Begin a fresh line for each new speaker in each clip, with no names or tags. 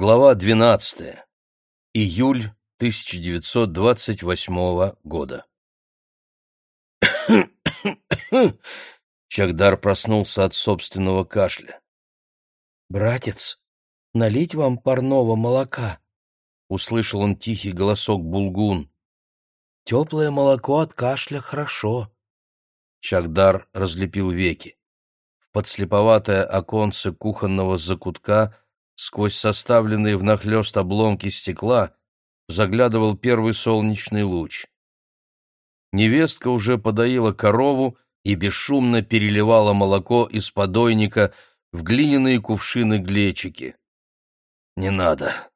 Глава 12. Июль 1928 года. Чагдар проснулся от собственного кашля.
«Братец, налить вам парного молока?»
— услышал он тихий голосок Булгун.
«Теплое молоко от кашля хорошо».
Чагдар разлепил веки. В подслеповатое оконце кухонного закутка — Сквозь составленные внахлёст обломки стекла заглядывал первый солнечный луч. Невестка уже подоила корову и бесшумно переливала молоко из подойника в глиняные кувшины-глечики. «Не надо.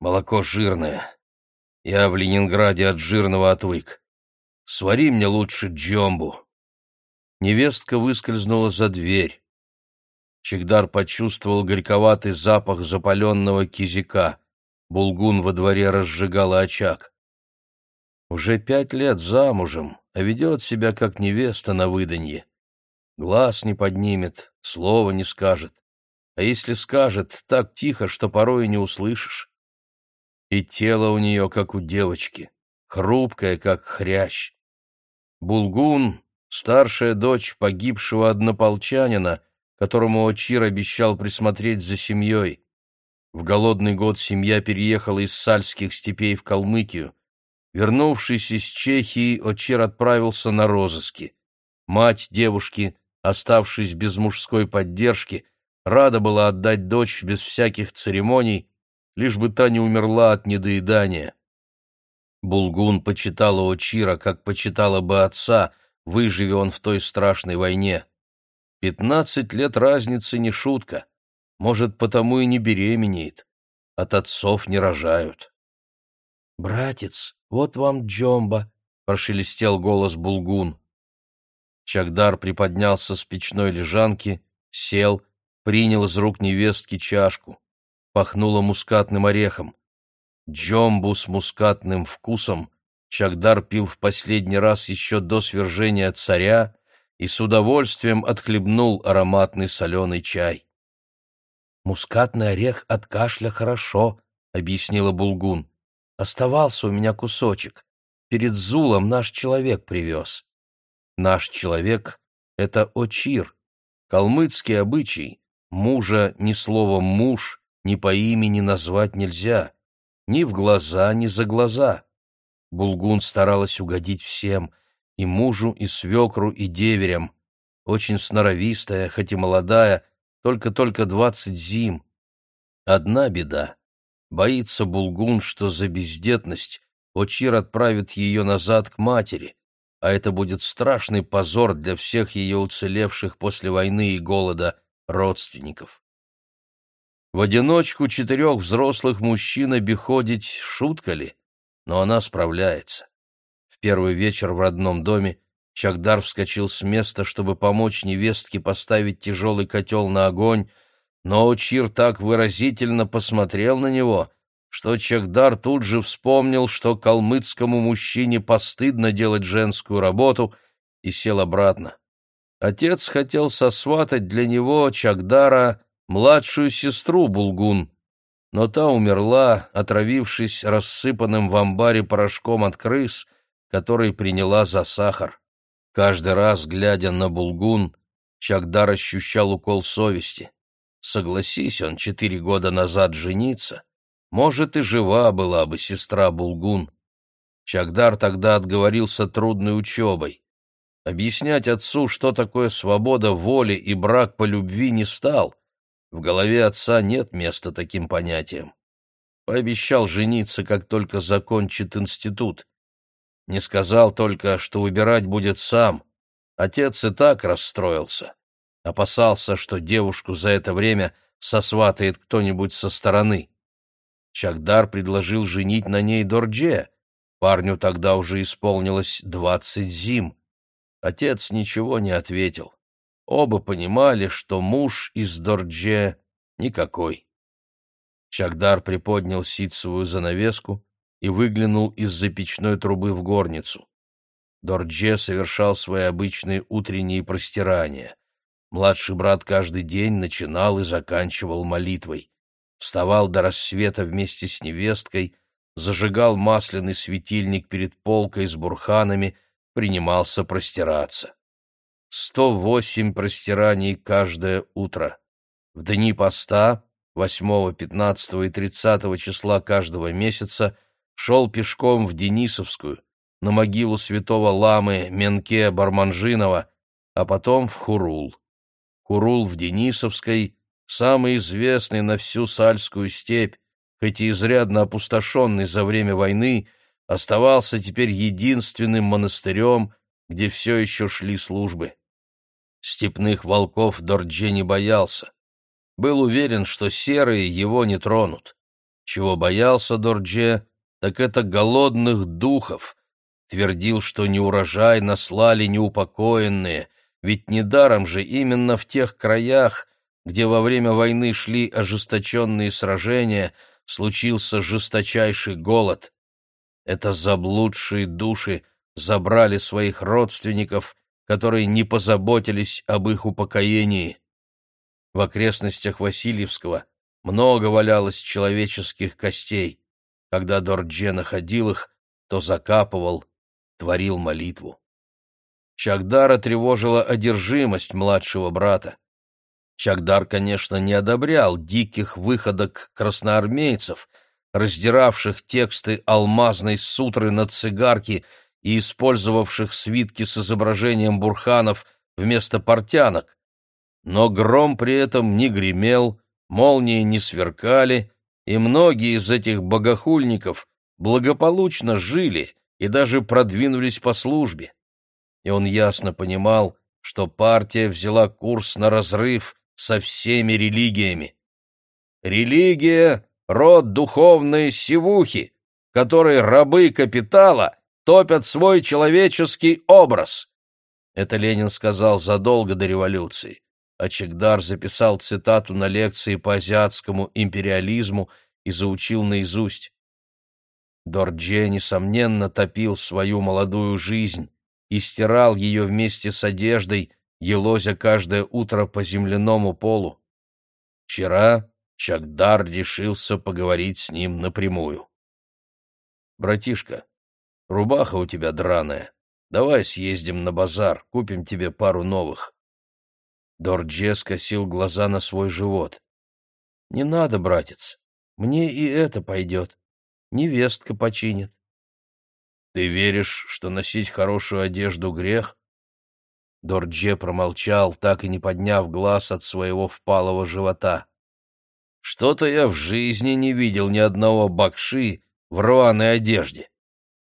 Молоко жирное. Я в Ленинграде от жирного отвык. Свари мне лучше джомбу». Невестка выскользнула за дверь. Чегдар почувствовал горьковатый запах запаленного кизика. Булгун во дворе разжигала очаг. Уже пять лет замужем, а ведет себя как невеста на выданье. Глаз не поднимет, слова не скажет. А если скажет, так тихо, что порой не услышишь. И тело у нее, как у девочки, хрупкое, как хрящ. Булгун, старшая дочь погибшего однополчанина, которому Очир обещал присмотреть за семьей. В голодный год семья переехала из сальских степей в Калмыкию. Вернувшись из Чехии, Очир отправился на розыски. Мать девушки, оставшись без мужской поддержки, рада была отдать дочь без всяких церемоний, лишь бы та не умерла от недоедания. Булгун почитала Очира, как почитала бы отца, выживе он в той страшной войне. Пятнадцать лет разницы не шутка. Может, потому и не беременеет. От отцов не рожают.
«Братец, вот вам Джомба», — прошелестел голос Булгун.
Чагдар приподнялся с печной лежанки, сел, принял из рук невестки чашку. Пахнуло мускатным орехом. Джомбу с мускатным вкусом Чагдар пил в последний раз еще до свержения царя и с удовольствием отхлебнул ароматный соленый чай.
«Мускатный орех от кашля хорошо», — объяснила Булгун. «Оставался у меня кусочек. Перед Зулом наш человек привез».
«Наш человек — это Очир, калмыцкий обычай. Мужа ни словом «муж», ни по имени назвать нельзя, ни в глаза, ни за глаза». Булгун старалась угодить всем — и мужу, и свекру, и деверям. Очень сноровистая, хоть и молодая, только-только двадцать зим. Одна беда. Боится Булгун, что за бездетность Очир отправит ее назад к матери, а это будет страшный позор для всех ее уцелевших после войны и голода родственников. В одиночку четырех взрослых мужчин обиходить шутка ли? Но она справляется первый вечер в родном доме Чагдар вскочил с места, чтобы помочь невестке поставить тяжелый котел на огонь, но Учир так выразительно посмотрел на него, что Чагдар тут же вспомнил, что калмыцкому мужчине постыдно делать женскую работу, и сел обратно. Отец хотел сосватать для него, Чагдара, младшую сестру Булгун, но та умерла, отравившись рассыпанным в амбаре порошком от крыс — который приняла за сахар. Каждый раз, глядя на Булгун, Чагдар ощущал укол совести. Согласись он четыре года назад жениться, может, и жива была бы сестра Булгун. Чагдар тогда отговорился трудной учебой. Объяснять отцу, что такое свобода воли и брак по любви, не стал. В голове отца нет места таким понятиям. Пообещал жениться, как только закончит институт. Не сказал только, что выбирать будет сам. Отец и так расстроился. Опасался, что девушку за это время сосватает кто-нибудь со стороны. Чагдар предложил женить на ней Дордже. Парню тогда уже исполнилось двадцать зим. Отец ничего не ответил. Оба понимали, что муж из Дордже никакой. Чагдар приподнял ситцевую занавеску, и выглянул из-за печной трубы в горницу. Дордже совершал свои обычные утренние простирания. Младший брат каждый день начинал и заканчивал молитвой. вставал до рассвета вместе с невесткой, зажигал масляный светильник перед полкой с бурханами, принимался простираться. Сто восемь простираний каждое утро. В дни поста, 8, 15 и 30 числа каждого месяца, шел пешком в Денисовскую, на могилу святого ламы Менке Барманжинова, а потом в Хурул. Хурул в Денисовской, самый известный на всю Сальскую степь, хоть и изрядно опустошенный за время войны, оставался теперь единственным монастырем, где все еще шли службы. Степных волков Дордже не боялся. Был уверен, что серые его не тронут. Чего боялся Дордже, так это голодных духов. Твердил, что неурожай наслали неупокоенные, ведь недаром же именно в тех краях, где во время войны шли ожесточенные сражения, случился жесточайший голод. Это заблудшие души забрали своих родственников, которые не позаботились об их упокоении. В окрестностях Васильевского много валялось человеческих костей. Когда Дордже находил их, то закапывал, творил молитву. Чагдара тревожила одержимость младшего брата. Чагдар, конечно, не одобрял диких выходок красноармейцев, раздиравших тексты алмазной сутры на цигарки и использовавших свитки с изображением бурханов вместо портянок. Но гром при этом не гремел, молнии не сверкали, и многие из этих богохульников благополучно жили и даже продвинулись по службе. И он ясно понимал, что партия взяла курс на разрыв со всеми религиями. Религия — род духовной сивухи, которой рабы капитала топят свой человеческий образ. Это Ленин сказал задолго до революции. А записал цитату на лекции по азиатскому империализму и заучил наизусть. Дордже, несомненно, топил свою молодую жизнь и стирал ее вместе с одеждой, елозя каждое утро по земляному полу. Вчера Чагдар решился поговорить с ним напрямую. «Братишка, рубаха у тебя драная. Давай съездим на базар, купим тебе пару новых». Дордже скосил глаза на свой живот. «Не надо, братец, мне и это пойдет. Невестка починит». «Ты веришь, что носить хорошую одежду — грех?» Дордже промолчал, так и не подняв глаз от своего впалого живота. «Что-то я в жизни не видел ни одного бакши в рваной одежде.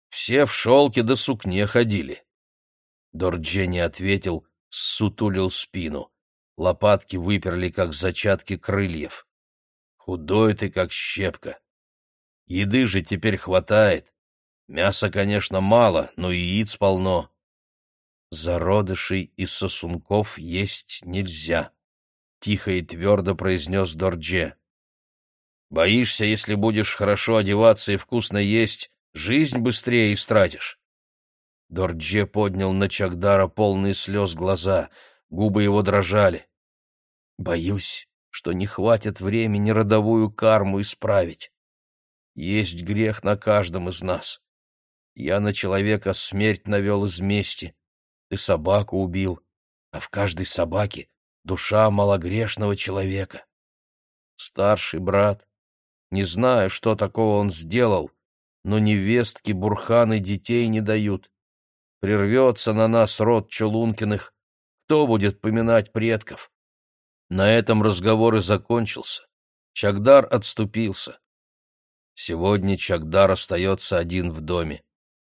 Все в шелке да сукне ходили». Дордже не ответил, сутулил спину. Лопатки выперли, как зачатки крыльев. «Худой ты, как щепка. Еды же теперь хватает. Мяса, конечно, мало, но яиц полно зародышей и сосунков есть нельзя», — тихо и твердо произнес Дордже. «Боишься, если будешь хорошо одеваться и вкусно есть, жизнь быстрее истратишь?» Дордже поднял на Чагдара полные слез глаза, губы его дрожали. «Боюсь, что не хватит времени родовую карму исправить. Есть грех на каждом из нас. Я на человека смерть навел из мести, ты собаку убил, а в каждой собаке душа малогрешного человека. Старший брат, не знаю, что такого он сделал, но невестки Бурханы детей не дают. Прервется на нас род Чулункиных, кто будет поминать предков? На этом разговор и закончился. Чагдар отступился. Сегодня Чагдар остается один в доме.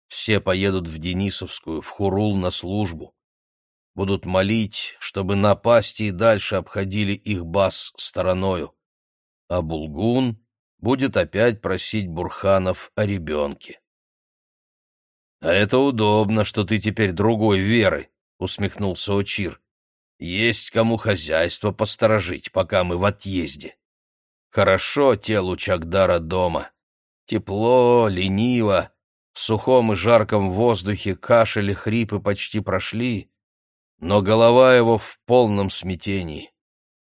Все поедут в Денисовскую, в Хурул на службу. Будут молить, чтобы напасти и дальше обходили их бас стороною. А Булгун будет опять просить Бурханов о ребенке. — А это удобно, что ты теперь другой веры, — усмехнулся Очир. — Есть кому хозяйство посторожить, пока мы в отъезде. Хорошо телу Чагдара дома. Тепло, лениво, в сухом и жарком воздухе кашель и хрипы почти прошли, но голова его в полном смятении.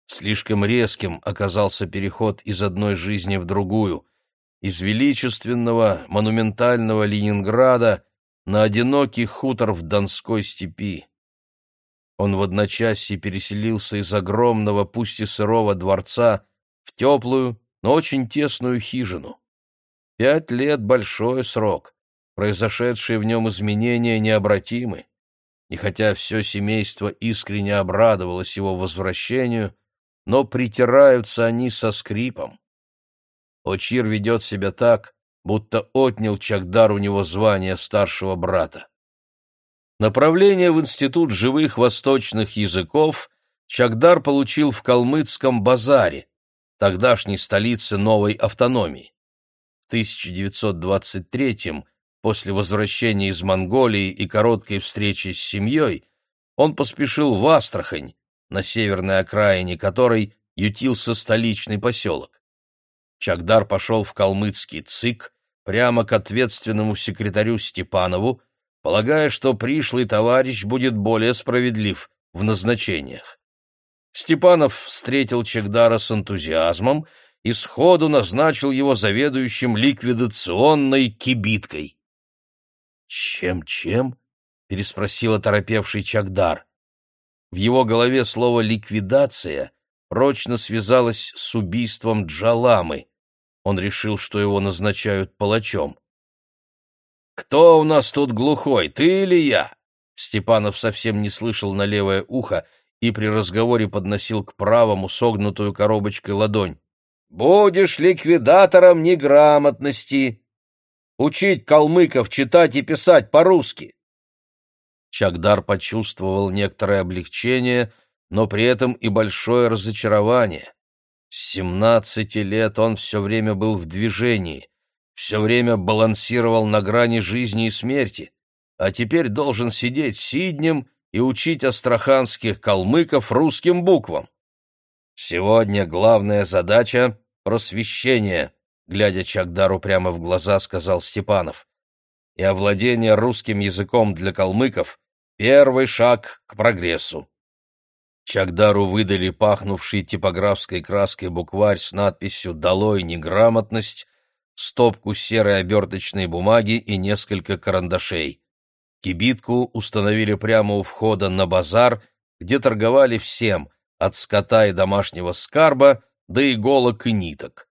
Слишком резким оказался переход из одной жизни в другую, из величественного, монументального Ленинграда на одинокий хутор в Донской степи. Он в одночасье переселился из огромного, пусть и сырого дворца в теплую, но очень тесную хижину. Пять лет — большой срок, произошедшие в нем изменения необратимы. И хотя все семейство искренне обрадовалось его возвращению, но притираются они со скрипом. Очир ведет себя так, будто отнял Чагдар у него звание старшего брата. Направление в Институт живых восточных языков Чагдар получил в калмыцком базаре, тогдашней столице новой автономии. В 1923 после возвращения из Монголии и короткой встречи с семьей, он поспешил в Астрахань, на северной окраине которой ютился столичный поселок. Чагдар пошел в калмыцкий ЦИК прямо к ответственному секретарю Степанову, полагая, что пришлый товарищ будет более справедлив в назначениях. Степанов встретил Чагдара с энтузиазмом и сходу назначил его заведующим ликвидационной кибиткой. «Чем-чем?» — переспросил оторопевший Чагдар. В его голове слово «ликвидация» прочно связалось с убийством Джаламы. Он решил, что его назначают палачом. «Кто у нас тут глухой, ты или я?» Степанов совсем не слышал на левое ухо и при разговоре подносил к правому согнутую коробочкой ладонь. «Будешь ликвидатором неграмотности! Учить калмыков читать и писать по-русски!» Чагдар почувствовал некоторое облегчение, но при этом и большое разочарование. С семнадцати лет он все время был в движении, все время балансировал на грани жизни и смерти, а теперь должен сидеть сиднем и учить астраханских калмыков русским буквам. Сегодня главная задача — просвещение, глядя Чагдару прямо в глаза, сказал Степанов. И овладение русским языком для калмыков — первый шаг к прогрессу. Чагдару выдали пахнувший типографской краской букварь с надписью «Долой неграмотность», стопку серой оберточной бумаги и несколько карандашей. Кибитку установили прямо у входа на базар, где торговали всем, от скота и домашнего скарба до иголок и ниток.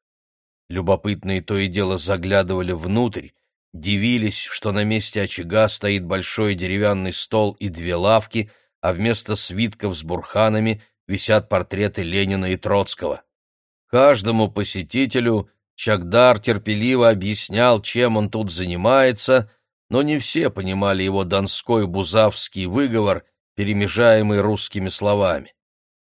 Любопытные то и дело заглядывали внутрь, дивились, что на месте очага стоит большой деревянный стол и две лавки, а вместо свитков с бурханами висят портреты Ленина и Троцкого. Каждому посетителю Чагдар терпеливо объяснял, чем он тут занимается — но не все понимали его донской бузавский выговор, перемежаемый русскими словами.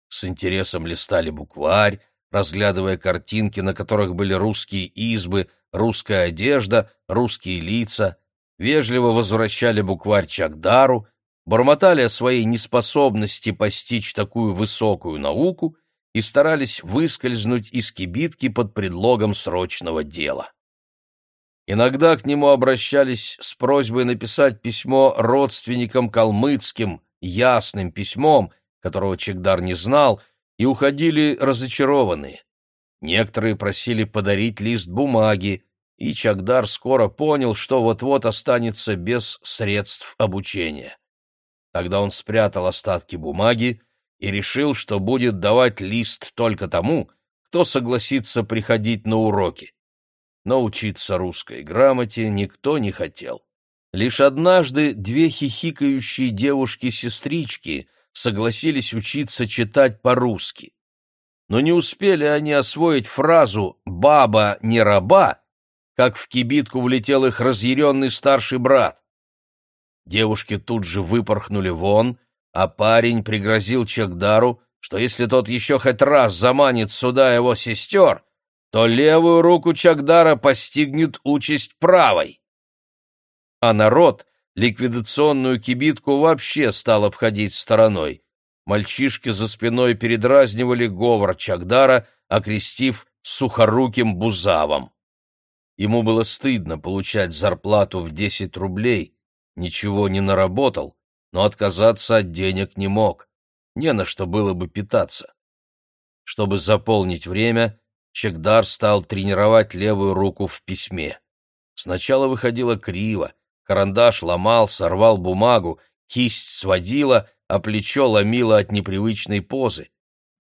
С интересом листали букварь, разглядывая картинки, на которых были русские избы, русская одежда, русские лица, вежливо возвращали букварь Чагдару, бормотали о своей неспособности постичь такую высокую науку и старались выскользнуть из кибитки под предлогом срочного дела. Иногда к нему обращались с просьбой написать письмо родственникам калмыцким, ясным письмом, которого Чегдар не знал, и уходили разочарованные. Некоторые просили подарить лист бумаги, и Чагдар скоро понял, что вот-вот останется без средств обучения. Тогда он спрятал остатки бумаги и решил, что будет давать лист только тому, кто согласится приходить на уроки но учиться русской грамоте никто не хотел. Лишь однажды две хихикающие девушки-сестрички согласились учиться читать по-русски. Но не успели они освоить фразу «баба не раба», как в кибитку влетел их разъяренный старший брат. Девушки тут же выпорхнули вон, а парень пригрозил Чагдару, что если тот еще хоть раз заманит сюда его сестер, то левую руку Чагдара постигнет участь правой. А народ ликвидационную кибитку вообще стал обходить стороной. Мальчишки за спиной передразнивали говор Чагдара, окрестив сухоруким бузавом. Ему было стыдно получать зарплату в десять рублей, ничего не наработал, но отказаться от денег не мог, не на что было бы питаться. Чтобы заполнить время, Чекдар стал тренировать левую руку в письме. Сначала выходило криво, карандаш ломался, рвал бумагу, кисть сводила, а плечо ломило от непривычной позы.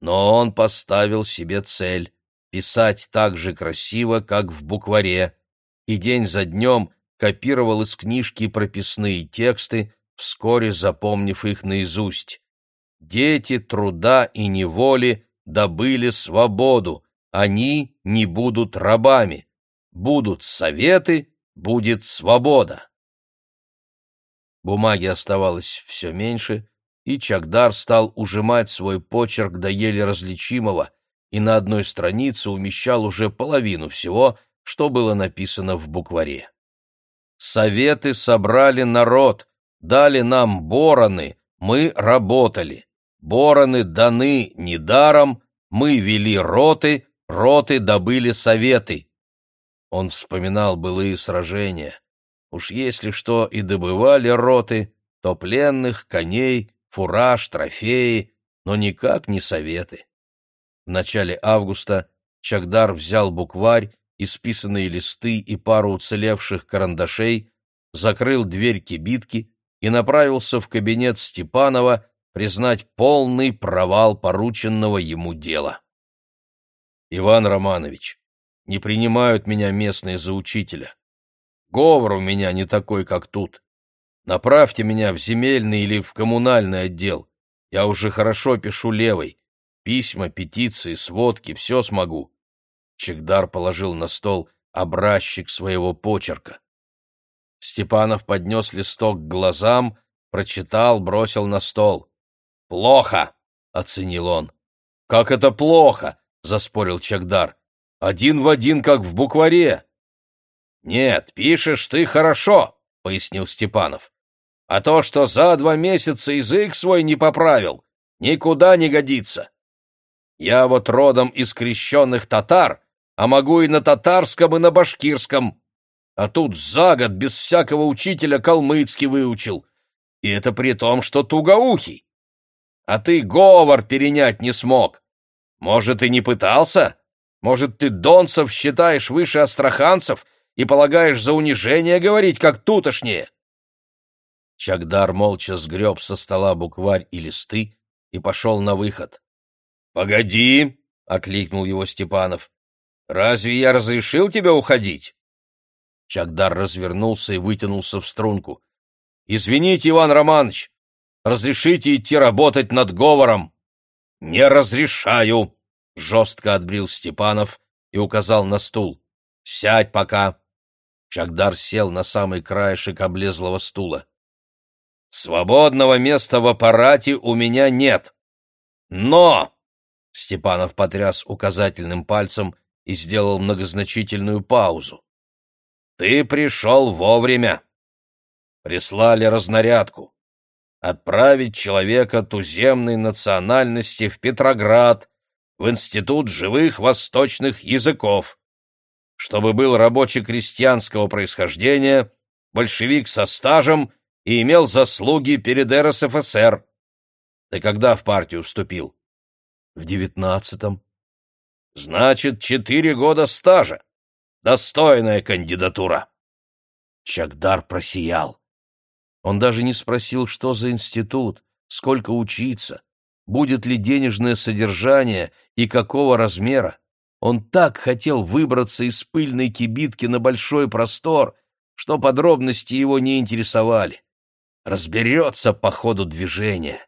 Но он поставил себе цель — писать так же красиво, как в букваре, и день за днем копировал из книжки прописные тексты, вскоре запомнив их наизусть. «Дети труда и неволи добыли свободу, они не будут рабами. Будут советы, будет свобода». Бумаги оставалось все меньше, и Чагдар стал ужимать свой почерк до еле различимого и на одной странице умещал уже половину всего, что было написано в букваре. Советы собрали народ, дали нам бороны, мы работали. Бороны даны недаром, мы вели роты, роты добыли советы. Он вспоминал былые сражения. Уж если что и добывали роты, то пленных, коней, фураж, трофеи, но никак не советы. В начале августа Чагдар взял букварь исписанные листы и пару уцелевших карандашей, закрыл дверь кибитки и направился в кабинет Степанова признать полный провал порученного ему дела. «Иван Романович, не принимают меня местные за учителя. Говор у меня не такой, как тут. Направьте меня в земельный или в коммунальный отдел. Я уже хорошо пишу левой. Письма, петиции, сводки — все смогу. Чегдар положил на стол образчик своего почерка. Степанов поднес листок к глазам, прочитал, бросил на стол. «Плохо!» — оценил он. «Как это плохо?» — заспорил Чагдар. «Один в один, как в букваре». «Нет, пишешь ты хорошо», — пояснил Степанов. «А то, что за два месяца язык свой не поправил, никуда не годится. Я вот родом из крещенных татар, а могу и на татарском, и на башкирском. А тут за год без всякого учителя калмыцкий выучил. И это при том, что тугоухий. А ты говор перенять не смог. Может, и не пытался? Может, ты донцев считаешь выше астраханцев и полагаешь за унижение говорить, как тутошнее?» Чагдар молча сгреб со стола букварь и листы и пошел на выход. «Погоди!» — окликнул его Степанов. Разве я разрешил тебе уходить?» Чагдар развернулся и вытянулся в струнку. «Извините, Иван Романович, разрешите идти работать над говором?» «Не разрешаю!» — жестко отбрил Степанов и указал на стул. «Сядь пока!» Чагдар сел на самый краешек облезлого стула. «Свободного места в аппарате у меня нет. Но...» — Степанов потряс указательным пальцем и сделал многозначительную паузу. «Ты пришел вовремя. Прислали разнарядку. Отправить человека туземной национальности в Петроград, в Институт живых восточных языков. Чтобы был рабоче-крестьянского происхождения, большевик со стажем и имел заслуги перед РСФСР. Ты когда в партию вступил? В девятнадцатом. Значит, четыре года стажа. Достойная кандидатура. Чагдар просиял. Он даже не спросил, что за институт, сколько учиться, будет ли денежное содержание и какого размера. Он так хотел выбраться из пыльной кибитки на большой простор, что подробности его не интересовали. Разберется по ходу движения.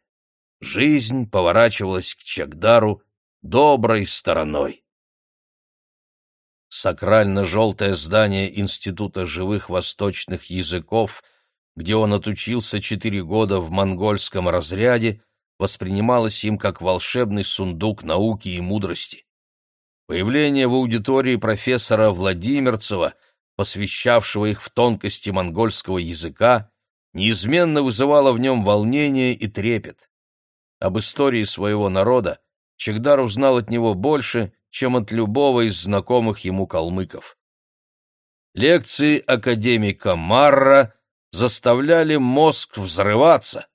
Жизнь поворачивалась к Чагдару доброй стороной. Сакрально-желтое здание Института живых восточных языков, где он отучился четыре года в монгольском разряде, воспринималось им как волшебный сундук науки и мудрости. Появление в аудитории профессора Владимирцева, посвящавшего их в тонкости монгольского языка, неизменно вызывало в нем волнение и трепет. Об истории своего народа Чегдар узнал от него больше, чем от любого из знакомых ему калмыков. Лекции академика Марра заставляли мозг взрываться.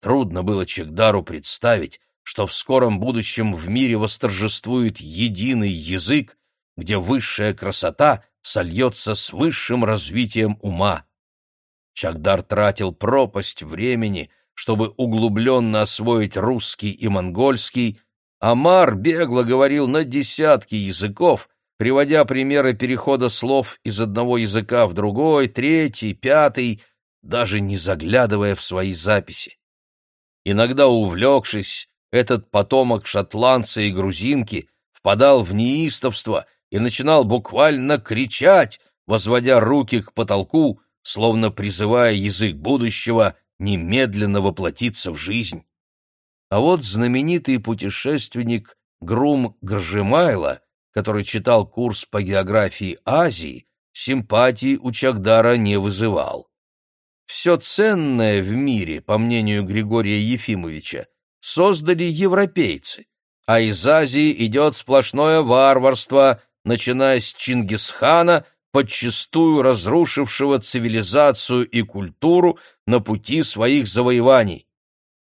Трудно было Чегдару представить, что в скором будущем в мире восторжествует единый язык, где высшая красота сольется с высшим развитием ума. Чагдар тратил пропасть времени, чтобы углубленно освоить русский и монгольский, Амар бегло говорил на десятки языков, приводя примеры перехода слов из одного языка в другой, третий, пятый, даже не заглядывая в свои записи. Иногда увлекшись, этот потомок шотландца и грузинки впадал в неистовство и начинал буквально кричать, возводя руки к потолку, словно призывая язык будущего немедленно воплотиться в жизнь. А вот знаменитый путешественник Грум Гржемайло, который читал курс по географии Азии, симпатии у Чагдара не вызывал. Все ценное в мире, по мнению Григория Ефимовича, создали европейцы, а из Азии идет сплошное варварство, начиная с Чингисхана, подчистую разрушившего цивилизацию и культуру на пути своих завоеваний.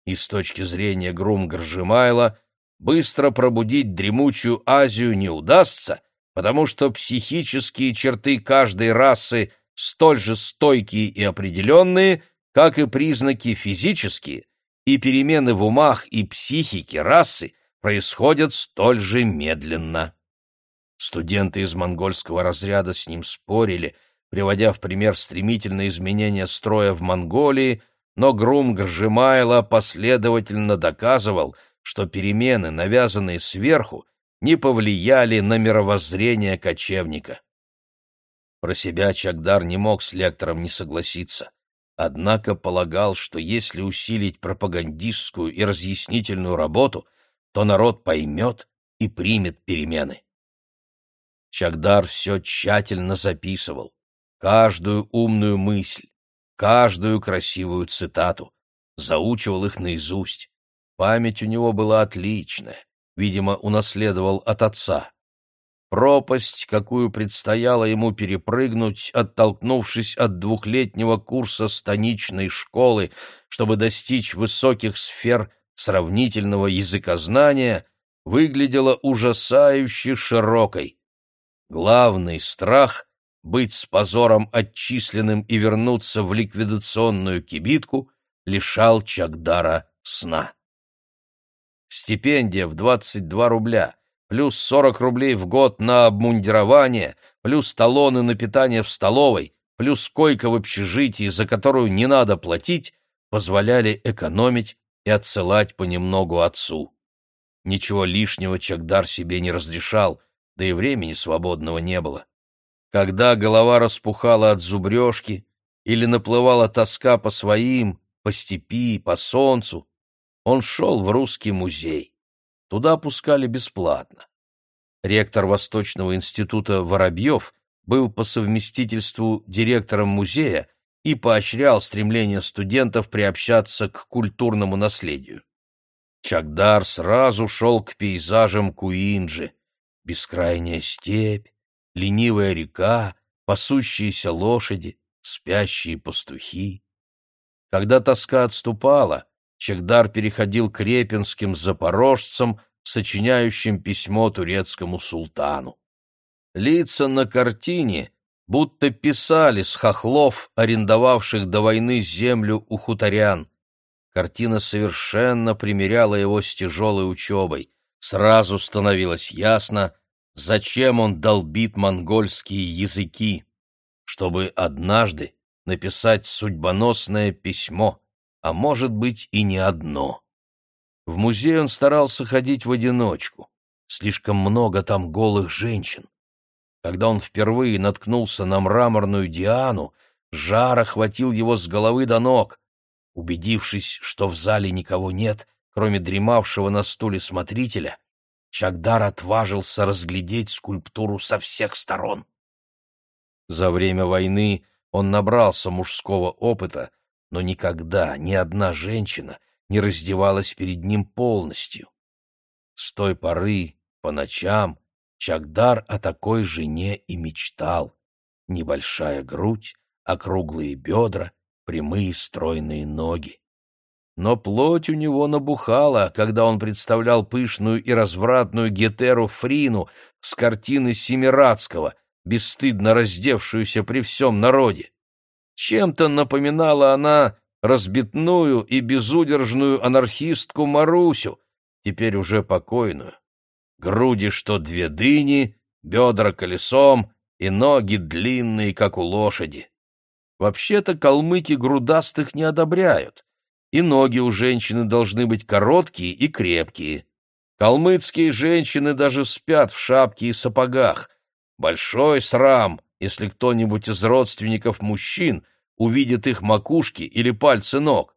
И с точки зрения Грум Горжемайла, быстро пробудить дремучую Азию не удастся, потому что психические черты каждой расы столь же стойкие и определенные, как и признаки физические, и перемены в умах и психике расы происходят столь же медленно. Студенты из монгольского разряда с ним спорили, приводя в пример стремительные изменения строя в Монголии, но Грум Гржимайло последовательно доказывал, что перемены, навязанные сверху, не повлияли на мировоззрение кочевника. Про себя Чагдар не мог с лектором не согласиться, однако полагал, что если усилить пропагандистскую и разъяснительную работу, то народ поймет и примет перемены. Чагдар все тщательно записывал, каждую умную мысль, каждую красивую цитату, заучивал их наизусть. Память у него была отличная, видимо, унаследовал от отца. Пропасть, какую предстояло ему перепрыгнуть, оттолкнувшись от двухлетнего курса станичной школы, чтобы достичь высоких сфер сравнительного языкознания, выглядела ужасающе широкой. Главный страх — быть с позором отчисленным и вернуться в ликвидационную кибитку — лишал Чагдара сна. Стипендия в 22 рубля — плюс 40 рублей в год на обмундирование, плюс талоны на питание в столовой, плюс койка в общежитии, за которую не надо платить, позволяли экономить и отсылать понемногу отцу. Ничего лишнего Чагдар себе не разрешал, да и времени свободного не было. Когда голова распухала от зубрежки или наплывала тоска по своим, по степи, по солнцу, он шел в русский музей. Туда пускали бесплатно. Ректор Восточного института Воробьев был по совместительству директором музея и поощрял стремление студентов приобщаться к культурному наследию. Чагдар сразу шел к пейзажам Куинджи. Бескрайняя степь, ленивая река, пасущиеся лошади, спящие пастухи. Когда тоска отступала, Чагдар переходил к репинским запорожцам, сочиняющим письмо турецкому султану. Лица на картине будто писали с хохлов, арендовавших до войны землю у хуторян. Картина совершенно примеряла его с тяжелой учебой. Сразу становилось ясно, зачем он долбит монгольские языки, чтобы однажды написать судьбоносное письмо а может быть и не одно. В музей он старался ходить в одиночку. Слишком много там голых женщин. Когда он впервые наткнулся на мраморную Диану, жар охватил его с головы до ног. Убедившись, что в зале никого нет, кроме дремавшего на стуле смотрителя, Чагдар отважился разглядеть скульптуру со всех сторон. За время войны он набрался мужского опыта но никогда ни одна женщина не раздевалась перед ним полностью. С той поры, по ночам, Чагдар о такой жене и мечтал. Небольшая грудь, округлые бедра, прямые стройные ноги. Но плоть у него набухала, когда он представлял пышную и развратную Гетеру Фрину с картины Семирадского, бесстыдно раздевшуюся при всем народе. Чем-то напоминала она разбитную и безудержную анархистку Марусю, теперь уже покойную. Груди, что две дыни, бедра колесом и ноги длинные, как у лошади. Вообще-то калмыки грудастых не одобряют, и ноги у женщины должны быть короткие и крепкие. Калмыцкие женщины даже спят в шапке и сапогах. Большой срам, если кто-нибудь из родственников мужчин увидит их макушки или пальцы ног.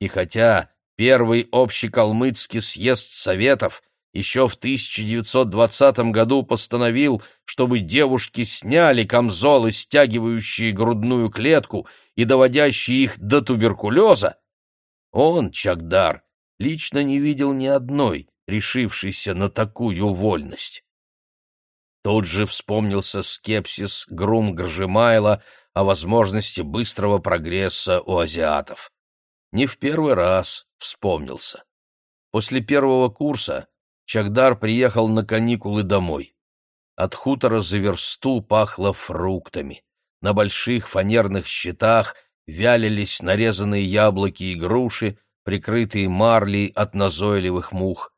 И хотя первый общекалмыцкий съезд Советов еще в 1920 году постановил, чтобы девушки сняли камзолы, стягивающие грудную клетку и доводящие их до туберкулеза, он, Чагдар, лично не видел ни одной, решившейся на такую вольность. Тут же вспомнился скепсис Грум Гржимайла о возможности быстрого прогресса у азиатов. Не в первый раз вспомнился. После первого курса Чагдар приехал на каникулы домой. От хутора за версту пахло фруктами. На больших фанерных щитах вялились нарезанные яблоки и груши, прикрытые марлей от назойливых мух.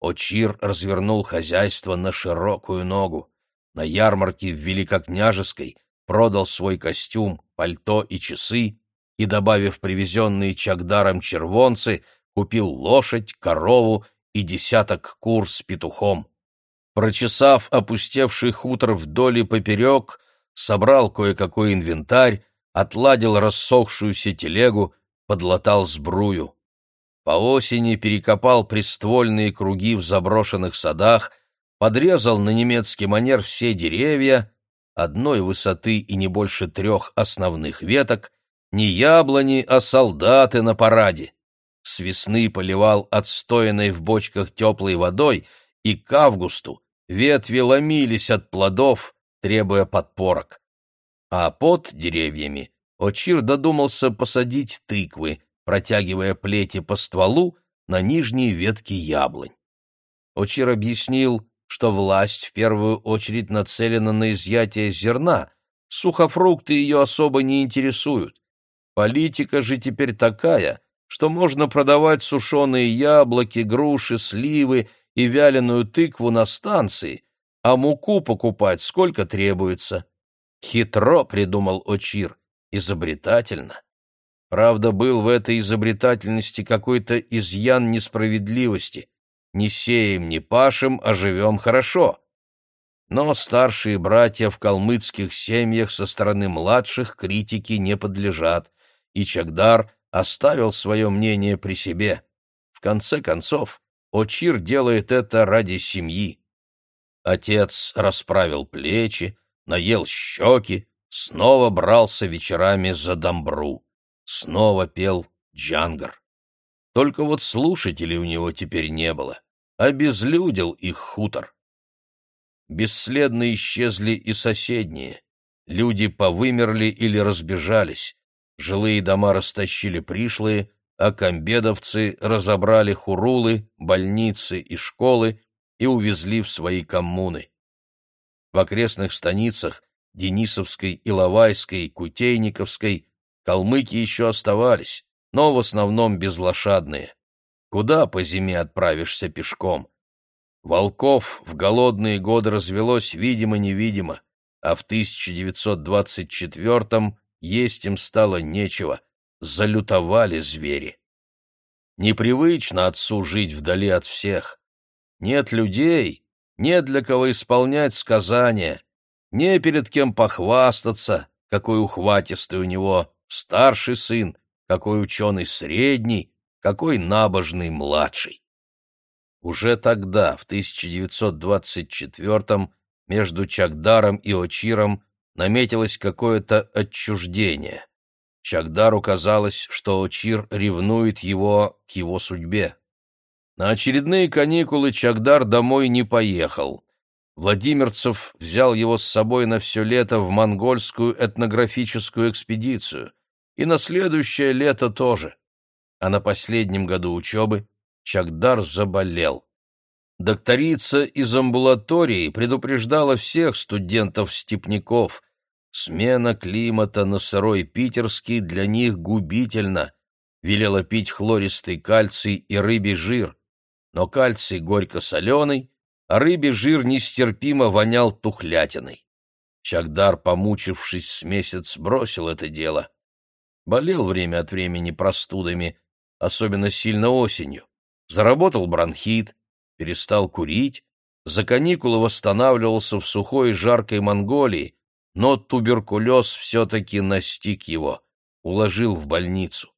Очир развернул хозяйство на широкую ногу. На ярмарке в Великокняжеской продал свой костюм, пальто и часы и, добавив привезенные Чагдаром червонцы, купил лошадь, корову и десяток кур с петухом. Прочесав опустевший хутор вдоль и поперек, собрал кое-какой инвентарь, отладил рассохшуюся телегу, подлатал сбрую. По осени перекопал приствольные круги в заброшенных садах, подрезал на немецкий манер все деревья, одной высоты и не больше трех основных веток, не яблони, а солдаты на параде. С весны поливал отстоянной в бочках теплой водой, и к августу ветви ломились от плодов, требуя подпорок. А под деревьями Очир додумался посадить тыквы, протягивая плети по стволу на нижние ветки яблонь. Очир объяснил, что власть в первую очередь нацелена на изъятие зерна, сухофрукты ее особо не интересуют. Политика же теперь такая, что можно продавать сушеные яблоки, груши, сливы и вяленую тыкву на станции, а муку покупать сколько требуется. Хитро придумал Очир, изобретательно. Правда, был в этой изобретательности какой-то изъян несправедливости. Не сеем, не пашем, а живем хорошо. Но старшие братья в калмыцких семьях со стороны младших критики не подлежат, и Чагдар оставил свое мнение при себе. В конце концов, Очир делает это ради семьи. Отец расправил плечи, наел щеки, снова брался вечерами за домбру, снова пел джангар. Только вот слушателей у него теперь не было, обезлюдил их хутор. Бесследно исчезли и соседние. Люди повымерли или разбежались. Жилые дома растащили пришлые, а комбедовцы разобрали хурулы, больницы и школы и увезли в свои коммуны. В окрестных станицах Денисовской, Иловайской, Кутейниковской калмыки еще оставались, но в основном безлошадные. Куда по зиме отправишься пешком? Волков в голодные годы развелось видимо-невидимо, а в 1924-м есть им стало нечего, залютовали звери. Непривычно отцу жить вдали от всех. Нет людей, нет для кого исполнять сказания, не перед кем похвастаться, какой ухватистый у него старший сын, какой ученый средний, какой набожный младший. Уже тогда, в 1924-м, между Чагдаром и Очиром наметилось какое-то отчуждение. Чагдару казалось, что Очир ревнует его к его судьбе. На очередные каникулы Чагдар домой не поехал. Владимирцев взял его с собой на все лето в монгольскую этнографическую экспедицию. И на следующее лето тоже. а на последнем году учебы Чагдар заболел. Докторица из амбулатории предупреждала всех студентов-степняков. Смена климата на сырой питерский для них губительна. Велела пить хлористый кальций и рыбий жир. Но кальций горько-соленый, а рыбий жир нестерпимо вонял тухлятиной. Чагдар, помучившись с месяц, бросил это дело. Болел время от времени простудами, особенно сильно осенью. Заработал бронхит, перестал курить, за каникулы восстанавливался в сухой и жаркой Монголии, но туберкулез все-таки настиг его, уложил в больницу.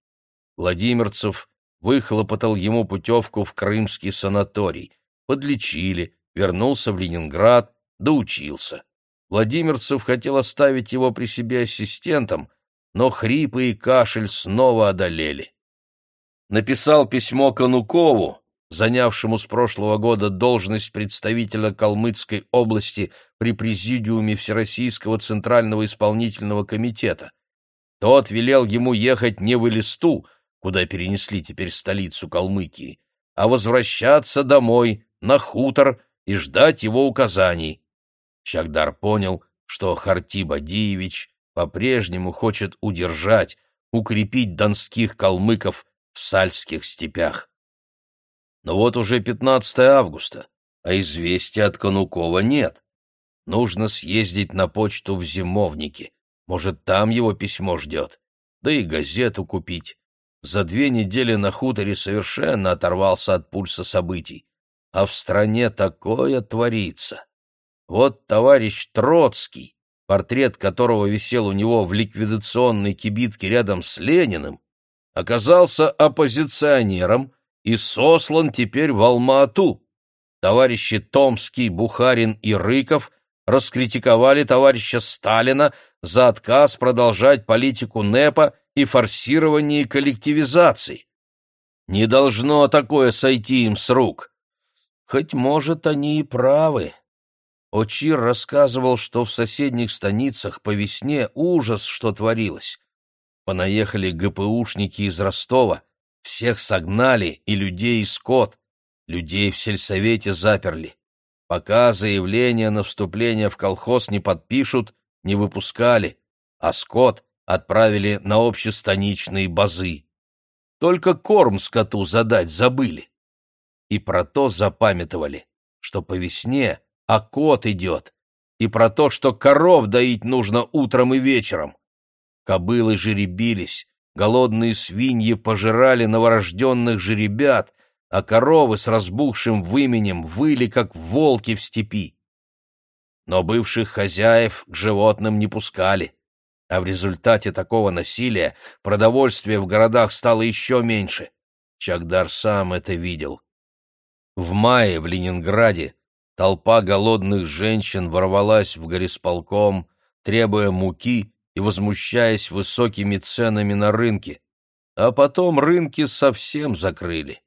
Владимирцев выхлопотал ему путевку в крымский санаторий, подлечили, вернулся в Ленинград, доучился. Владимирцев хотел оставить его при себе ассистентом, но хрипы и кашель снова одолели. Написал письмо Конукову, занявшему с прошлого года должность представителя Калмыцкой области при Президиуме Всероссийского Центрального Исполнительного Комитета. Тот велел ему ехать не в Элисту, куда перенесли теперь столицу Калмыкии, а возвращаться домой, на хутор, и ждать его указаний. Чагдар понял, что Хартиб Адиевич по-прежнему хочет удержать, укрепить донских калмыков в сальских степях. Но вот уже 15 августа, а известия от Конукова нет. Нужно съездить на почту в Зимовники. Может, там его письмо ждет. Да и газету купить. За две недели на хуторе совершенно оторвался от пульса событий. А в стране такое творится. Вот товарищ Троцкий, портрет которого висел у него в ликвидационной кибитке рядом с Лениным, оказался оппозиционером и сослан теперь в Алма-Ату. Товарищи Томский, Бухарин и Рыков раскритиковали товарища Сталина за отказ продолжать политику НЭПа и форсирование коллективизации. Не должно такое сойти им с рук. Хоть, может, они и правы. Очир рассказывал, что в соседних станицах по весне ужас, что творилось. Понаехали ГПУшники из Ростова, всех согнали, и людей, и скот. Людей в сельсовете заперли. Пока заявление на вступление в колхоз не подпишут, не выпускали, а скот отправили на общестаничные базы. Только корм скоту задать забыли. И про то запамятовали, что по весне а кот идет, и про то, что коров доить нужно утром и вечером. Кобылы жеребились, голодные свиньи пожирали новорожденных жеребят, а коровы с разбухшим выменем выли, как волки в степи. Но бывших хозяев к животным не пускали, а в результате такого насилия продовольствия в городах стало еще меньше. Чагдар сам это видел. В мае в Ленинграде Толпа голодных женщин ворвалась в горисполком, требуя муки и возмущаясь высокими ценами на рынке. А потом рынки совсем закрыли.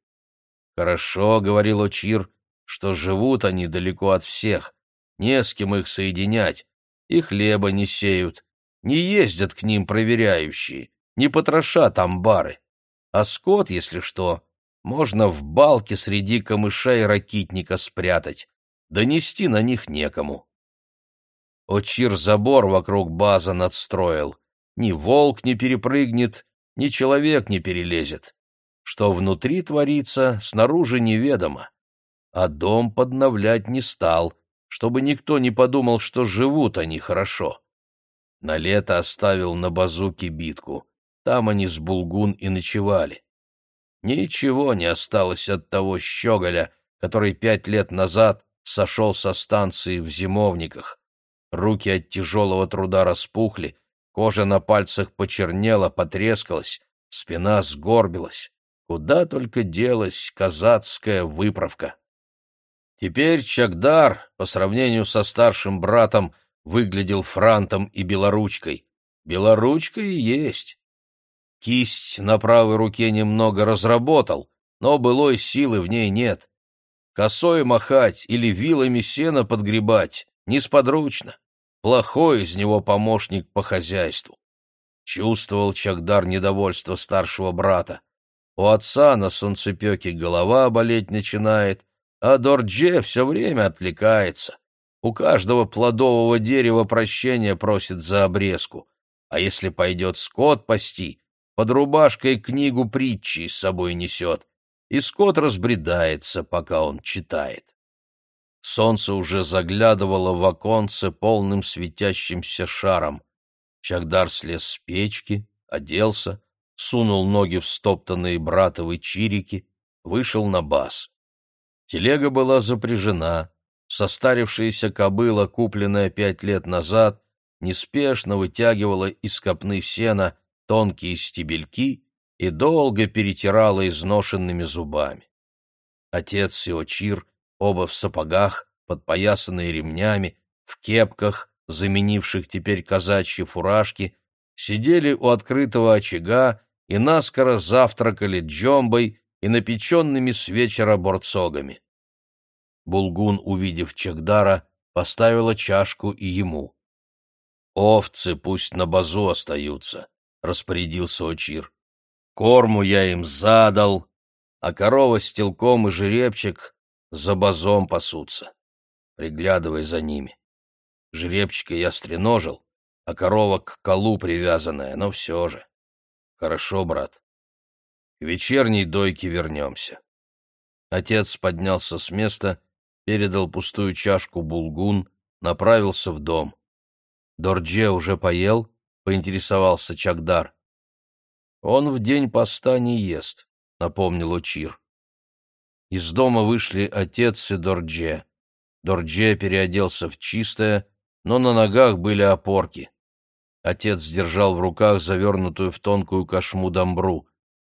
«Хорошо», — говорил Очир, — «что живут они далеко от всех, не с кем их соединять, и хлеба не сеют, не ездят к ним проверяющие, не потрошат амбары. А скот, если что, можно в балке среди камыша и ракитника спрятать, донести на них некому. Очир забор вокруг база надстроил. Ни волк не перепрыгнет, ни человек не перелезет. Что внутри творится, снаружи неведомо. А дом подновлять не стал, чтобы никто не подумал, что живут они хорошо. На лето оставил на базу кибитку. Там они с Булгун и ночевали. Ничего не осталось от того щеголя, который пять лет назад сошел со станции в зимовниках. Руки от тяжелого труда распухли, кожа на пальцах почернела, потрескалась, спина сгорбилась. Куда только делась казацкая выправка. Теперь Чагдар, по сравнению со старшим братом, выглядел франтом и белоручкой. Белоручка и есть. Кисть на правой руке немного разработал, но былой силы в ней нет. Косой махать или вилами сена подгребать несподручно. Плохой из него помощник по хозяйству. Чувствовал Чагдар недовольство старшего брата. У отца на солнцепеке голова болеть начинает, а Дордже все время отвлекается. У каждого плодового дерева прощения просит за обрезку, а если пойдет скот пасти, под рубашкой книгу притчи с собой несет, и скот разбредается, пока он читает. Солнце уже заглядывало в оконце полным светящимся шаром. Чагдар слез с печки, оделся, сунул ноги в стоптанные братовые чирики, вышел на бас. Телега была запряжена, состарившаяся кобыла, купленная пять лет назад, неспешно вытягивала из копны сена тонкие стебельки и долго перетирала изношенными зубами. Отец и Очир, оба в сапогах, подпоясанные ремнями, в кепках, заменивших теперь казачьи фуражки, сидели у открытого очага и наскоро завтракали джомбой и напеченными с вечера борцогами. Булгун, увидев Чагдара, поставила чашку и ему. «Овцы пусть на базу остаются», — распорядился Очир. «Корму я им задал, а корова с телком и жеребчик за базом пасутся. Приглядывай за ними. Жеребчика я стреножил, а корова к колу привязанная, но все же. Хорошо, брат. К вечерней дойке вернемся. Отец поднялся с места, передал пустую чашку булгун, направился в дом. Дордже уже поел, поинтересовался Чагдар. Он в день поста не ест, напомнил Учир. Из дома вышли отец и Дордже. Дордже переоделся в чистое, но на ногах были опорки. Отец держал в руках завернутую в тонкую кошму домбру.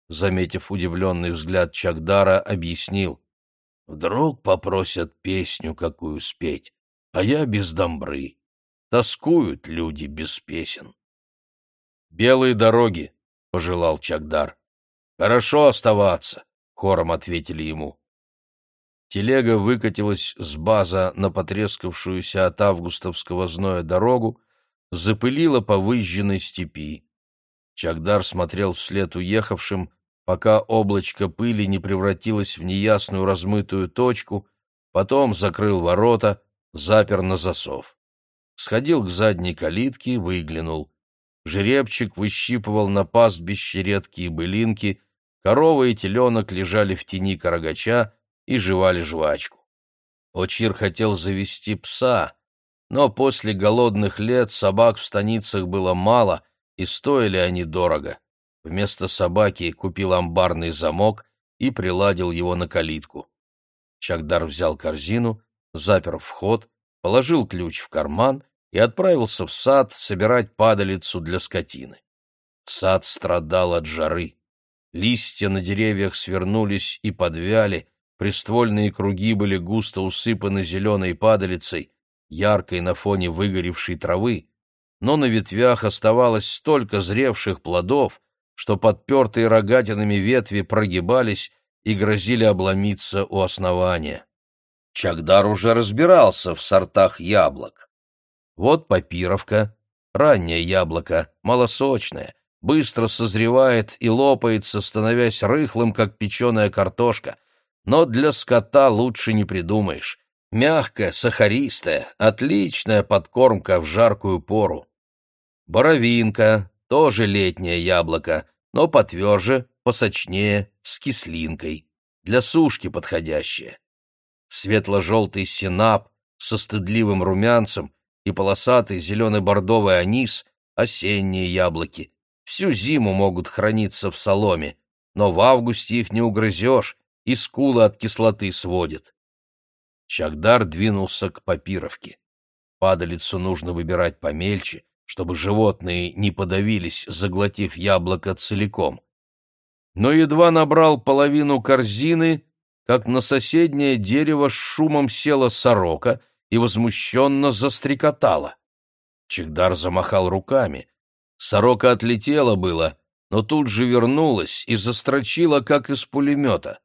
Заметив удивленный взгляд Чагдара, объяснил. «Вдруг попросят песню какую спеть, а я без домбры. Тоскуют люди без песен». «Белые дороги», — пожелал Чагдар. «Хорошо оставаться», — хором ответили ему. Телега выкатилась с база на потрескавшуюся от августовского зноя дорогу, запылила по выжженной степи. Чагдар смотрел вслед уехавшим, пока облачко пыли не превратилось в неясную размытую точку, потом закрыл ворота, запер на засов. Сходил к задней калитке, выглянул. Жеребчик выщипывал на пастбище редкие былинки, корова и теленок лежали в тени карагача и жевали жвачку. Очир хотел завести пса, но после голодных лет собак в станицах было мало, и стоили они дорого. Вместо собаки купил амбарный замок и приладил его на калитку. Чагдар взял корзину, запер вход, положил ключ в карман и отправился в сад собирать падалицу для скотины. Сад страдал от жары. Листья на деревьях свернулись и подвяли, приствольные круги были густо усыпаны зеленой падалицей, яркой на фоне выгоревшей травы, но на ветвях оставалось столько зревших плодов, что подпертые рогатинами ветви прогибались и грозили обломиться у основания. Чагдар уже разбирался в сортах яблок. Вот папировка, раннее яблоко, малосочное, быстро созревает и лопается, становясь рыхлым, как печеная картошка, но для скота лучше не придумаешь. Мягкая, сахаристая, отличная подкормка в жаркую пору. Боровинка, тоже летнее яблоко, но потверже, посочнее, с кислинкой. Для сушки подходящее. Светло-желтый синап со стыдливым румянцем и полосатый зелено-бордовый анис — осенние яблоки. Всю зиму могут храниться в соломе, но в августе их не угрызешь, и скулы от кислоты сводит. Чагдар двинулся к Папировке. Падалицу нужно выбирать помельче, чтобы животные не подавились, заглотив яблоко целиком. Но едва набрал половину корзины, как на соседнее дерево с шумом села сорока и возмущенно застрекотала. Чагдар замахал руками. Сорока отлетела было, но тут же вернулась и застрочила, как из пулемета.